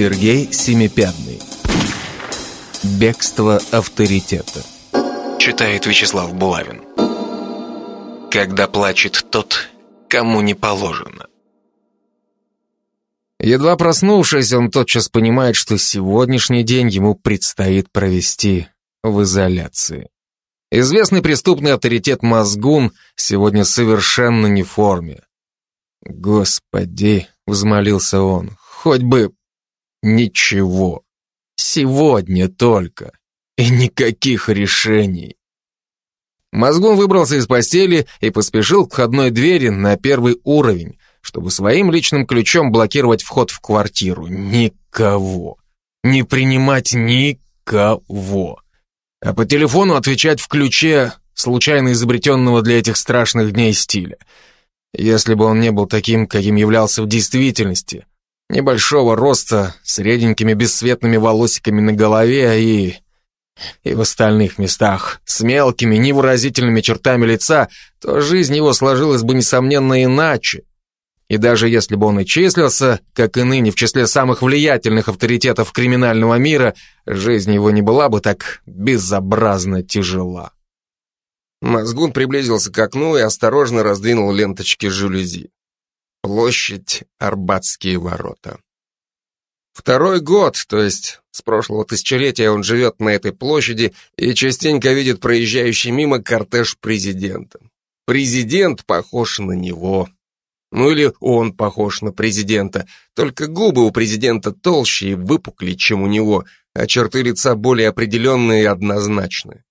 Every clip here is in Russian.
Сергей Семипядный. Бегство авторитета. Читает Вячеслав Булавин. Когда плачет тот, кому не положено. Едва проснувшись, он тотчас понимает, что сегодняшний день ему предстоит провести в изоляции. Известный преступный авторитет Мозгун сегодня совершенно не в форме. «Господи!» — взмолился он. «Хоть бы ничего. Сегодня только. И никаких решений». Мозгун выбрался из постели и поспешил к входной двери на первый уровень, чтобы своим личным ключом блокировать вход в квартиру. Никого. Не принимать никого. А по телефону отвечать в ключе случайно изобретенного для этих страшных дней стиля. Если бы он не был таким, каким являлся в действительности, небольшого роста, с бесцветными волосиками на голове и... и в остальных местах, с мелкими, невыразительными чертами лица, то жизнь его сложилась бы, несомненно, иначе. И даже если бы он и числился, как и ныне, в числе самых влиятельных авторитетов криминального мира, жизнь его не была бы так безобразно тяжела. Мозгун приблизился к окну и осторожно раздвинул ленточки жалюзи. Площадь Арбатские ворота. Второй год, то есть с прошлого тысячелетия он живет на этой площади и частенько видит проезжающий мимо кортеж президента. Президент похож на него. Ну или он похож на президента, только губы у президента толще и выпуклее, чем у него, а черты лица более определенные и однозначны.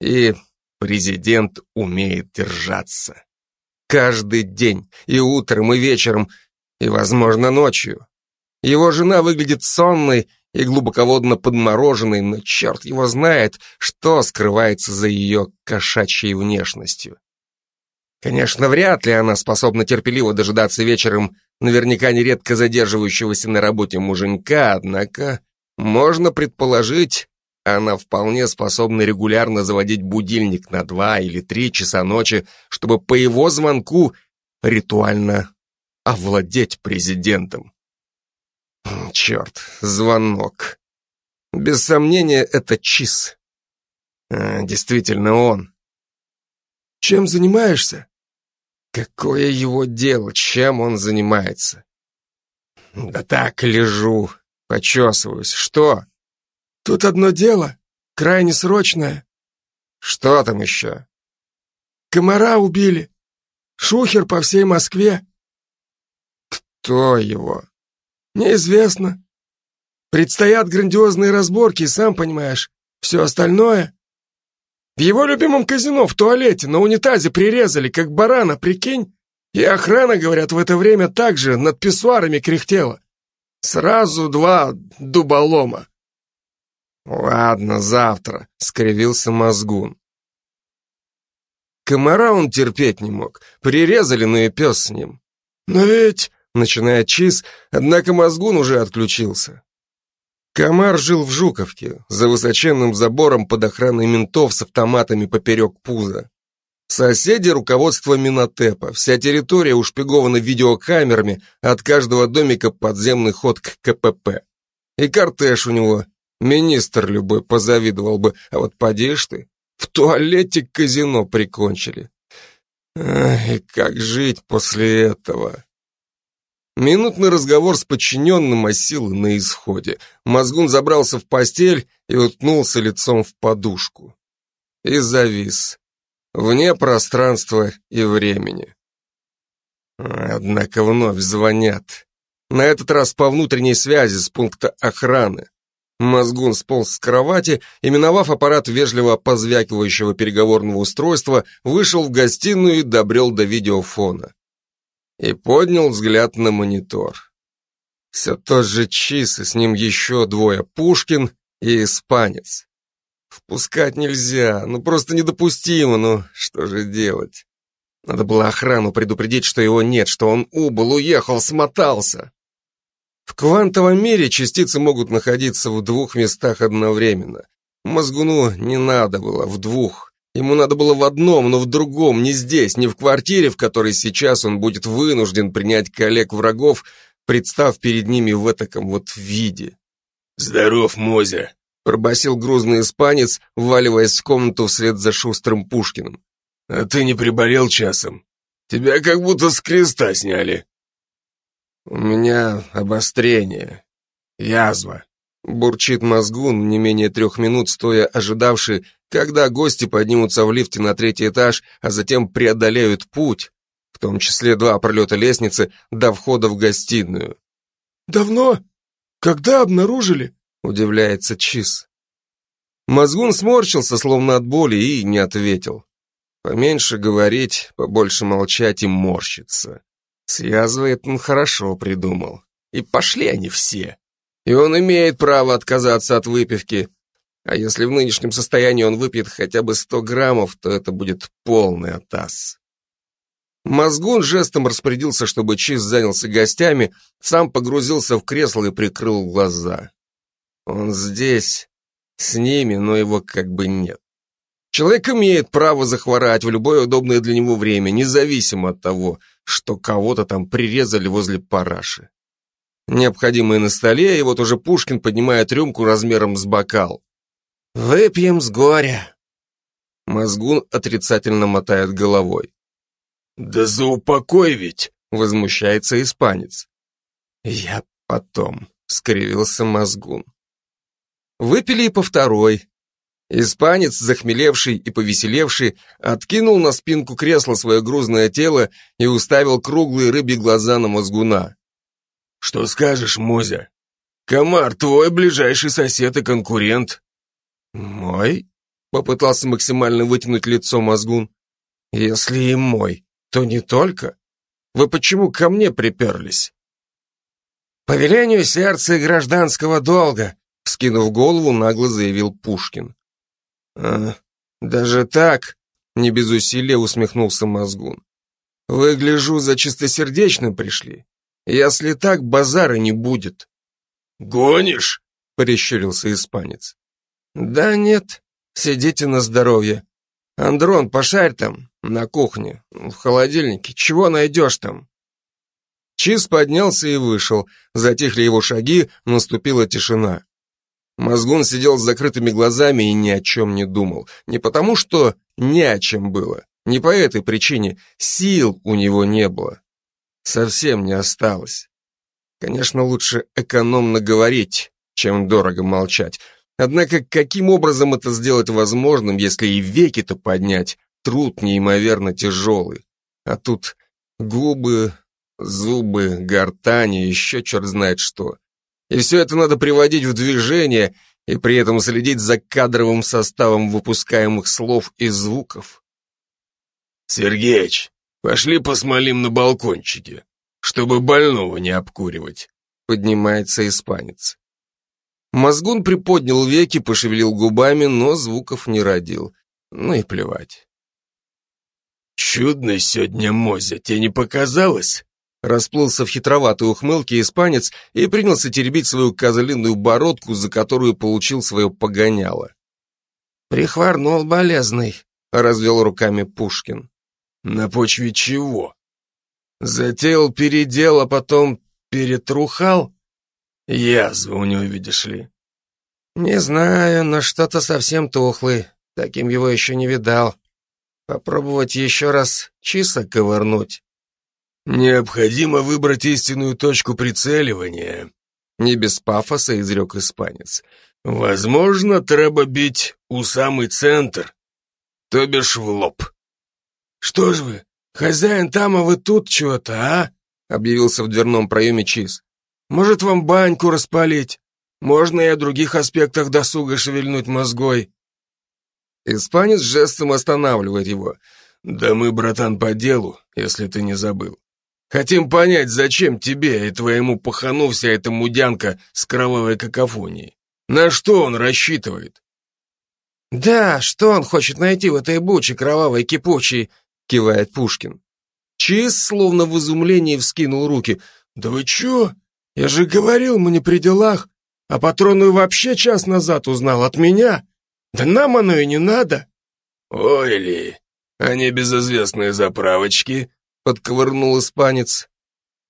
И президент умеет держаться. Каждый день, и утром, и вечером, и, возможно, ночью. Его жена выглядит сонной и глубоководно подмороженной, но черт его знает, что скрывается за ее кошачьей внешностью. Конечно, вряд ли она способна терпеливо дожидаться вечером наверняка нередко задерживающегося на работе муженька, однако можно предположить, она вполне способна регулярно заводить будильник на два или три часа ночи, чтобы по его звонку ритуально овладеть президентом. Черт, звонок. Без сомнения, это Чиз. А, действительно он. Чем занимаешься? Какое его дело, чем он занимается? Да так, лежу, почесываюсь. Что? Тут одно дело, крайне срочное. Что там еще? Комара убили. Шухер по всей Москве. Кто его? Неизвестно. Предстоят грандиозные разборки, сам понимаешь. Все остальное в его любимом казино в туалете на унитазе прирезали, как барана, прикинь? И охрана, говорят, в это время также над писсуарами кряхтела. Сразу два дуболома. Ладно, завтра, скривился мозгун. Комара он терпеть не мог. Прирезали, но и пес с ним. Но ведь, начиная чиз, однако мозгун уже отключился. Комар жил в Жуковке, за высоченным забором под охраной ментов с автоматами поперек пуза. Соседи – руководство Минотепа. Вся территория ушпигована видеокамерами, от каждого домика подземный ход к КПП. И кортеж у него. Министр любой позавидовал бы, а вот подишь ты, в туалете казино прикончили. И как жить после этого? Минутный разговор с подчиненным, а на исходе. Мозгун забрался в постель и уткнулся лицом в подушку. И завис. Вне пространства и времени. Однако вновь звонят. На этот раз по внутренней связи с пункта охраны. Мозгун сполз с кровати и, миновав аппарат вежливо позвякивающего переговорного устройства, вышел в гостиную и добрел до видеофона и поднял взгляд на монитор. Все тот же Чис, и с ним еще двое, Пушкин и Испанец. Впускать нельзя, ну просто недопустимо, ну что же делать? Надо было охрану предупредить, что его нет, что он убыл, уехал, смотался. В квантовом мире частицы могут находиться в двух местах одновременно. Мозгуну не надо было в двух. Ему надо было в одном, но в другом, не здесь, не в квартире, в которой сейчас он будет вынужден принять коллег-врагов, представ перед ними в этаком вот виде. «Здоров, Мозя!» — пробасил грузный испанец, вваливаясь в комнату вслед за шустрым Пушкиным. «А ты не приболел часом? Тебя как будто с креста сняли». «У меня обострение, язва», — бурчит мозгун, не менее трех минут стоя ожидавший, когда гости поднимутся в лифте на третий этаж, а затем преодолеют путь, в том числе два пролета лестницы до входа в гостиную. «Давно? Когда обнаружили?» — удивляется Чиз. Мозгун сморщился, словно от боли, и не ответил. Поменьше говорить, побольше молчать и морщиться. С язвой он хорошо придумал. И пошли они все. И он имеет право отказаться от выпивки. А если в нынешнем состоянии он выпьет хотя бы сто граммов, то это будет полный атас. Мозгун жестом распорядился, чтобы Чиз занялся гостями, сам погрузился в кресло и прикрыл глаза. Он здесь, с ними, но его как бы нет. Человек имеет право захворать в любое удобное для него время, независимо от того, что кого-то там прирезали возле параши. Необходимое на столе, и вот уже Пушкин поднимает рюмку размером с бокал. «Выпьем с горя!» Мозгун отрицательно мотает головой. «Да за упокой ведь!» — возмущается испанец. «Я потом», — скривился Мозгун. Выпили и по второй. Испанец, захмелевший и повеселевший, откинул на спинку кресла свое грузное тело и уставил круглые рыбьи глаза на Мозгуна. «Что скажешь, Мозя? Комар, твой ближайший сосед и конкурент». «Мой?» — попытался максимально вытянуть лицо Мозгун. «Если и мой, то не только. Вы почему ко мне приперлись?» «По велению сердца и гражданского долга», — скинув голову, нагло заявил Пушкин. «А, даже так?» — не без усилия усмехнулся Мозгун. «Вы, гляжу, за чистосердечным пришли. Если так, базара не будет». «Гонишь?» — прищурился испанец. «Да нет, сидите на здоровье. Андрон, пошарь там, на кухне, в холодильнике. Чего найдешь там?» Чиз поднялся и вышел. Затихли его шаги, наступила тишина. Мозгун сидел с закрытыми глазами и ни о чем не думал. Не потому, что не о чем было. Не по этой причине. Сил у него не было. Совсем не осталось. Конечно, лучше экономно говорить, чем дорого молчать. Однако каким образом это сделать возможным, если и веки-то поднять, труд неимоверно тяжелый. А тут губы, зубы, гортани, еще черт знает что. И все это надо приводить в движение и при этом следить за кадровым составом выпускаемых слов и звуков. «Сергеич, пошли посмолим на балкончике, чтобы больного не обкуривать», поднимается испанец. Мозгун приподнял веки, пошевелил губами, но звуков не родил. Ну и плевать. «Чудно сегодня, Мозя, тебе не показалось?» Расплылся в хитроватой ухмылке испанец и принялся теребить свою козлиную бородку, за которую получил свое погоняло. «Прихворнул болезный», — развел руками Пушкин. «На почве чего?» «Затеял передел, а потом перетрухал?» «Язва у него, видишь ли». «Не знаю, но что-то совсем тухлый. Таким его еще не видал. Попробовать еще раз чисо ковырнуть». «Необходимо выбрать истинную точку прицеливания», — не без пафоса изрек испанец. «Возможно, треба бить у самый центр, то бишь в лоб». «Что ж вы, хозяин там, а вы тут чего-то, а?» — объявился в дверном проеме Чиз. «Может, вам баньку распалить? Можно и о других аспектах досуга шевельнуть мозгой». Испанец жестом останавливает его. «Да мы, братан, по делу, если ты не забыл. Хотим понять, зачем тебе и твоему пахану вся эта мудянка с кровавой какофонией. На что он рассчитывает? Да, что он хочет найти в этой буче кровавой кипучей, кивает Пушкин. Чиз, словно в изумлении, вскинул руки. Да вы чё? Я же говорил, мы не при делах. А патрону вообще час назад узнал от меня. Да нам оно и не надо. Ой ли, а небезызвестные заправочки, подковырнул испанец.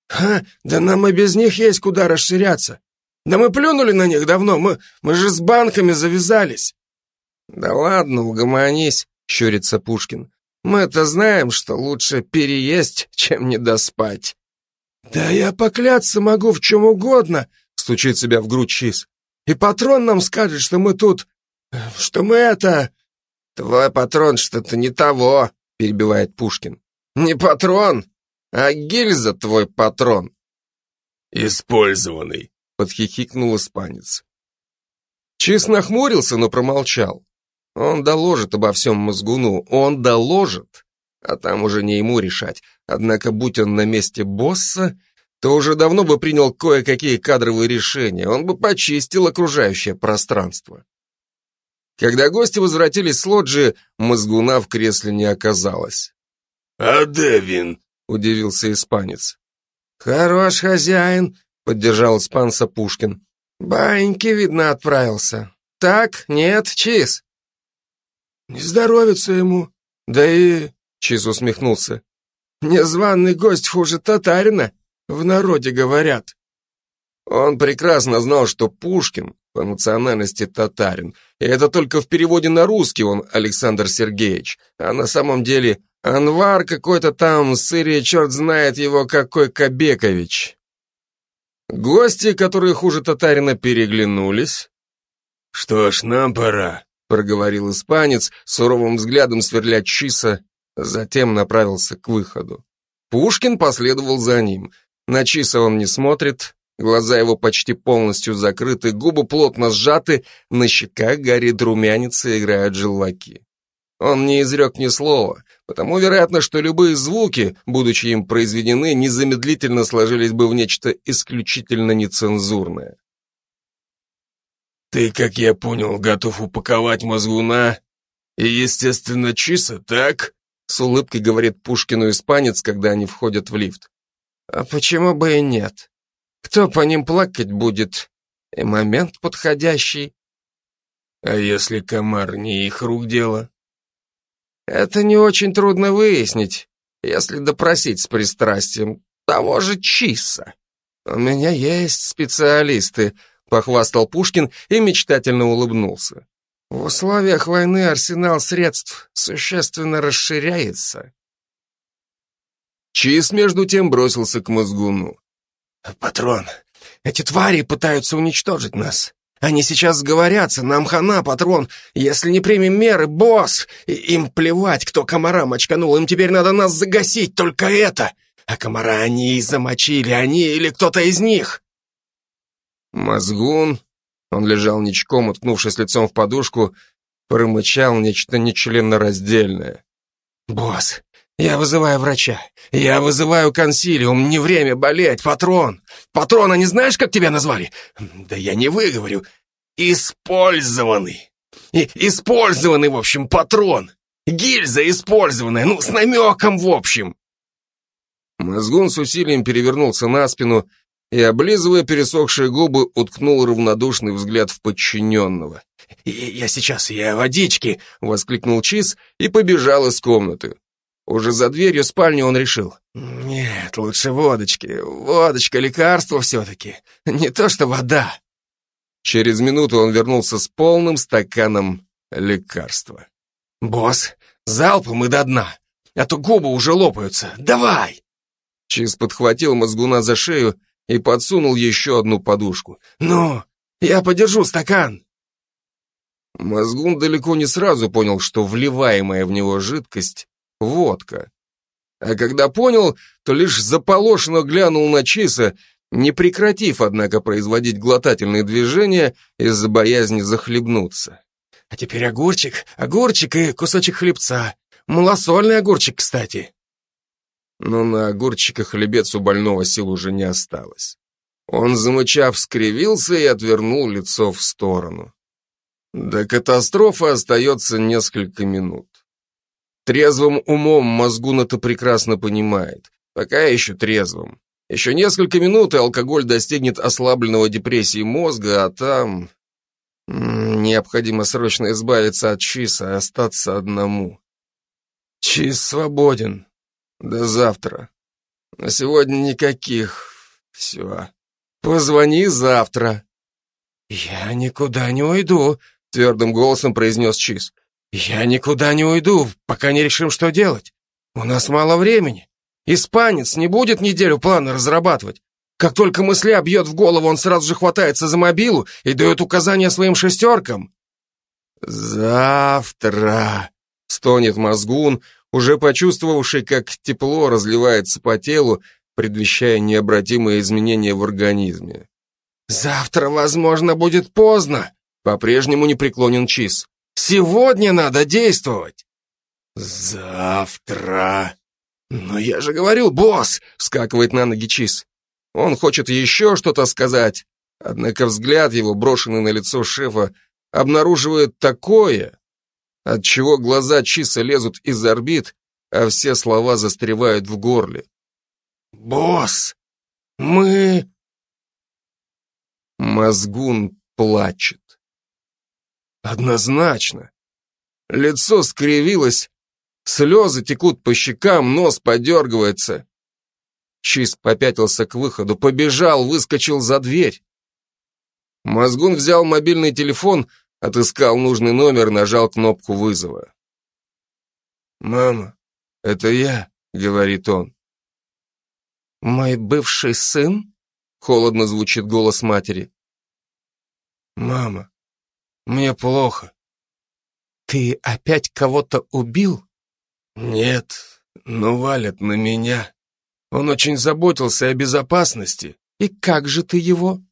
Ха, да нам и без них есть куда расширяться. Да мы плюнули на них давно, мы, мы же с банками завязались. Да ладно, угомонись, щурится Пушкин. Мы-то знаем, что лучше переесть, чем не доспать. Да я покляться могу в чем угодно, стучит себя в грудь Чиз. И патрон нам скажет, что мы тут... что мы это... Твой патрон что-то не того, перебивает Пушкин. Не патрон, а гильза твой патрон. Использованный, подхихикнул испанец. Чиз нахмурился, но промолчал. Он доложит обо всем мозгуну, он доложит, а там уже не ему решать. Однако, будь он на месте босса, то уже давно бы принял кое-какие кадровые решения, он бы почистил окружающее пространство. Когда гости возвратились с лоджии, мозгуна в кресле не оказалось. «А Девин?» — удивился испанец. «Хорош хозяин», — поддержал испанца Пушкин. «Баньки, видно, отправился. Так, нет, Чиз?» «Не здоровится ему. Да и...» — Чиз усмехнулся. «Незваный гость хуже татарина, в народе говорят». Он прекрасно знал, что Пушкин по национальности татарин, и это только в переводе на русский он Александр Сергеевич, а на самом деле Анвар какой-то там, сырье черт знает его какой Кобекович. Гости, которые хуже татарина, переглянулись. «Что ж, нам пора», — проговорил испанец, суровым взглядом сверля Чиса, затем направился к выходу. Пушкин последовал за ним. На Чиса он не смотрит, глаза его почти полностью закрыты, губы плотно сжаты, на щеках горит румянец и играют желваки. Он не изрек ни слова, потому вероятно, что любые звуки, будучи им произведены, незамедлительно сложились бы в нечто исключительно нецензурное. «Ты, как я понял, готов упаковать мозгуна и, естественно, чиса, так?» С улыбкой говорит Пушкину испанец, когда они входят в лифт. «А почему бы и нет? Кто по ним плакать будет? И момент подходящий». «А если комар не их рук дело?» Это не очень трудно выяснить, если допросить с пристрастием того же Чиса. У меня есть специалисты, похвастал Пушкин и мечтательно улыбнулся. В условиях войны арсенал средств существенно расширяется. Чиз, между тем, бросился к мозгуну. «Патрон, эти твари пытаются уничтожить нас. Они сейчас сговорятся, нам хана, патрон. Если не примем меры, босс! Им плевать, кто комара мочканул, им теперь надо нас загасить, только это! А комара они и замочили, они или кто-то из них!» Мозгун, он лежал ничком, уткнувшись лицом в подушку, промычал нечто нечленораздельное. «Босс, я вызываю врача. Я вызываю консилиум. Не время болеть, патрон. Патрона не знаешь, как тебя назвали? Да я не выговорю. Использованный. И использованный, в общем, патрон. Гильза использованная, ну, с намеком, в общем. Мозгун с усилием перевернулся на спину и, облизывая пересохшие губы, уткнул равнодушный взгляд в подчиненного. «Я сейчас, я водички!» — воскликнул Чиз и побежал из комнаты. Уже за дверью спальни он решил. «Нет, лучше водочки. Водочка, лекарство все-таки. Не то что вода». Через минуту он вернулся с полным стаканом лекарства. «Босс, залпом и до дна, а то губы уже лопаются. Давай!» Чиз подхватил мозгуна за шею и подсунул еще одну подушку. «Ну, я подержу стакан!» Мозгун далеко не сразу понял, что вливаемая в него жидкость водка. А когда понял, то лишь заполошенно глянул на Чиса, не прекратив, однако, производить глотательные движения из-за боязни захлебнуться. «А теперь огурчик, огурчик и кусочек хлебца. Малосольный огурчик, кстати». Но на огурчика хлебец у больного сил уже не осталось. Он, замычав, скривился и отвернул лицо в сторону. До катастрофы остается несколько минут. Трезвым умом мозгун это прекрасно понимает. Пока еще трезвым. Еще несколько минут, и алкоголь достигнет ослабленного депрессии мозга, а там... Необходимо срочно избавиться от Чиса и остаться одному. Чис свободен. До завтра. На сегодня никаких. Все. Позвони завтра. Я никуда не уйду, твердым голосом произнес Чиз. Я никуда не уйду, пока не решим, что делать. У нас мало времени. Испанец не будет неделю планы разрабатывать. Как только мысля бьет в голову, он сразу же хватается за мобилу и дает указания своим шестеркам. «Завтра!» — стонет мозгун, уже почувствовавший, как тепло разливается по телу, предвещая необратимые изменения в организме. «Завтра, возможно, будет поздно!» — по-прежнему не преклонен Чиз. «Сегодня надо действовать!» «Завтра!» «Но я же говорил, босс!» — вскакивает на ноги Чиз. Он хочет еще что-то сказать, однако взгляд его, брошенный на лицо шефа, обнаруживает такое, от чего глаза Чиса лезут из орбит, а все слова застревают в горле. «Босс, мы...» Мозгун плачет. Однозначно. Лицо скривилось, слезы текут по щекам, нос подергивается. Чиз попятился к выходу, побежал, выскочил за дверь. Мозгун взял мобильный телефон, отыскал нужный номер, нажал кнопку вызова. «Мама, это я», — говорит он. «Мой бывший сын?» — холодно звучит голос матери. «Мама, мне плохо». «Ты опять кого-то убил?» «Нет, но валят на меня». Он очень заботился о безопасности. И как же ты его?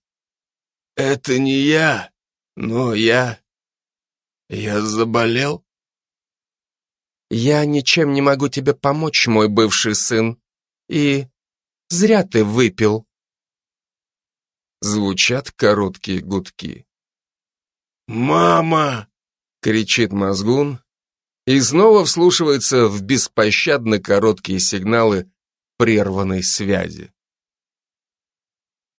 Это не я, но я... Я заболел. Я ничем не могу тебе помочь, мой бывший сын. И зря ты выпил. Звучат короткие гудки. «Мама!» — кричит мозгун и снова вслушивается в беспощадно короткие сигналы прерванной связи.